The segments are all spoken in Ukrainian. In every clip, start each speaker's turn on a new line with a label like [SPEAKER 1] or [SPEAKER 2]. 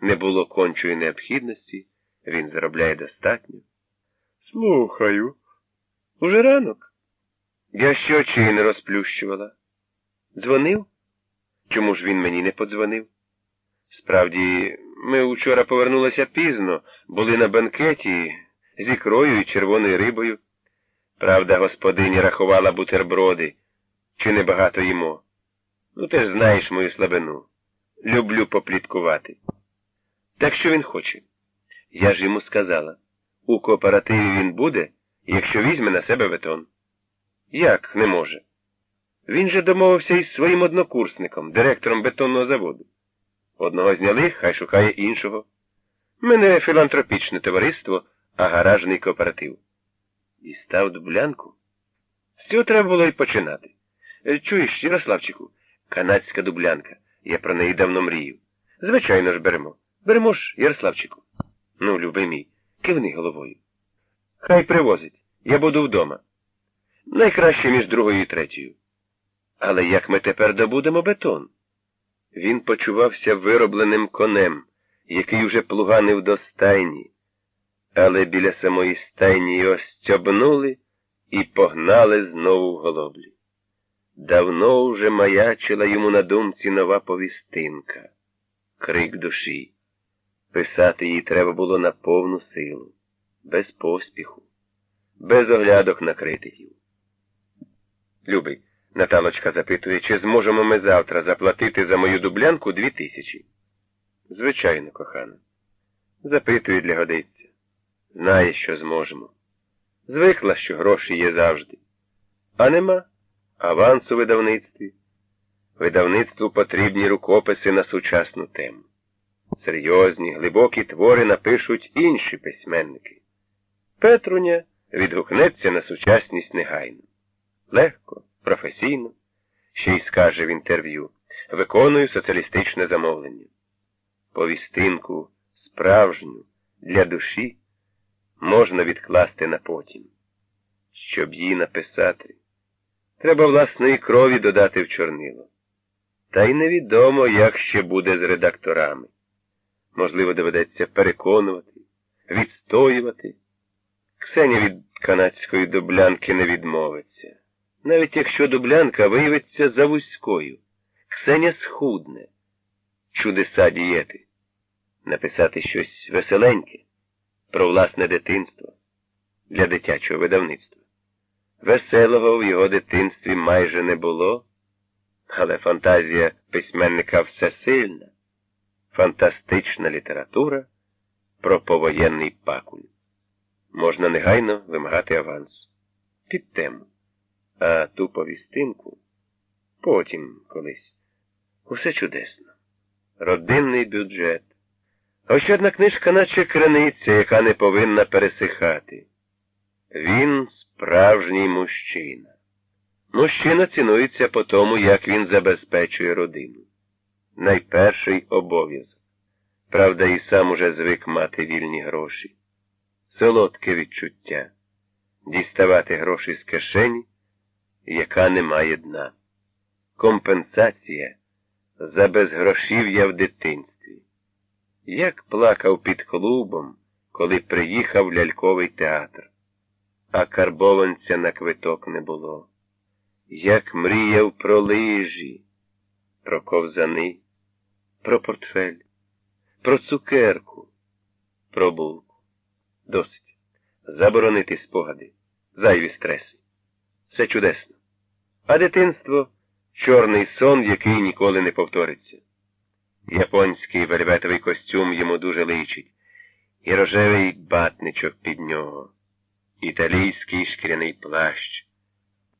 [SPEAKER 1] не було кончої необхідності, він заробляє достатньо.
[SPEAKER 2] Слухаю.
[SPEAKER 1] Уже ранок. Я ще очі не розплющувала. Дзвонив? Чому ж він мені не подзвонив? Справді, ми вчора повернулися пізно, були на банкеті з ікрою і червоною рибою. Правда, господиня рахувала бутерброди, чи небагато їмо. Ну, ти ж знаєш мою слабину. Люблю попліткувати. Так що він хоче? Я ж йому сказала. У кооперативі він буде, якщо візьме на себе бетон. Як не може? Він же домовився із своїм однокурсником, директором бетонного заводу. Одного зняли, хай шукає іншого. Мене філантропічне товариство, а гаражний кооператив. І став дублянку. З треба було й починати. Е, Чуєш, Ярославчику, канадська дублянка. Я про неї давно мрію. Звичайно ж беремо. Беремо ж, Ярославчику. Ну, любий мій, кивни головою. Хай привозить. Я буду вдома. Найкраще між другою і третьою. Але як ми тепер добудемо бетон? Він почувався виробленим конем, який уже плуганив до стайні, але біля самої стайні його стьобнули і погнали знову в голоблі. Давно вже маячила йому на думці нова повістинка, крик душі. Писати їй треба було на повну силу, без поспіху, без оглядок на критиків. Любий, Наталочка запитує, чи зможемо ми завтра заплатити за мою дублянку дві тисячі. Звичайно, кохана. Запитує для годиться. Знає, що зможемо. Звикла, що гроші є завжди. А нема аванс у видавництві. Видавництву потрібні рукописи на сучасну тему. Серйозні, глибокі твори напишуть інші письменники. Петруня відгукнеться на сучасність негайно. Легко, професійно, ще й скаже в інтерв'ю. Виконую соціалістичне замовлення. Повістинку справжню для душі можна відкласти на потім. Щоб її написати, треба власної крові додати в чорнило. Та й невідомо, як ще буде з редакторами. Можливо, доведеться переконувати, відстоювати. Ксеня від канадської дублянки не відмовиться. Навіть якщо дублянка виявиться завузькою, Ксеня схудне, чудеса дієти, написати щось веселеньке про власне дитинство для дитячого видавництва. Веселого в його дитинстві майже не було, але фантазія письменника всесильна, фантастична література про повоєнний пакуль. Можна негайно вимагати аванс. Під тему. А ту повістинку потім колись. Усе чудесно. Родинний бюджет. Ось одна книжка, наче криниця, яка не повинна пересихати. Він справжній мужчина. Мужчина цінується по тому, як він забезпечує родину. Найперший обов'язок. Правда, і сам уже звик мати вільні гроші. Солодке відчуття. Діставати гроші з кишені, яка не має дна. Компенсація за безгрошів'я в дитинстві. Як плакав під клубом, коли приїхав ляльковий театр, а карбованця на квиток не було. Як мріяв про лижі, про ковзани, про портфель, про цукерку, про булку. Досить. Заборонити спогади, зайві стреси. Все чудесно. А дитинство чорний сон, який ніколи не повториться. Японський вельветовий костюм йому дуже личить, і рожевий батничок під нього, італійський шкіряний плащ,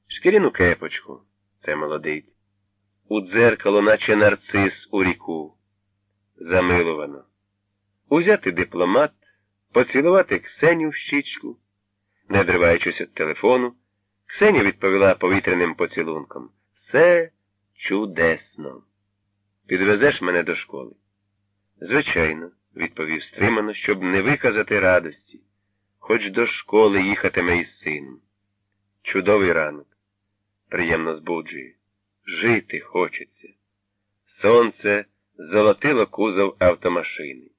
[SPEAKER 1] шкіряну кепочку це молодить, у дзеркало, наче нарцис у ріку. Замиловано. Узяти дипломат, поцілувати Ксеню в щічку, не дриваючись від телефону, Ксеня відповіла повітряним поцілунком. Все чудесно. Підвезеш мене до школи? Звичайно, відповів стримано, щоб не виказати радості, хоч до школи їхатиме із сином. Чудовий ранок. Приємно збуджує. Жити хочеться. Сонце золотило кузов автомашини.